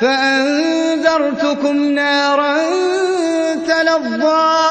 فأنذرتكم نارا تلظى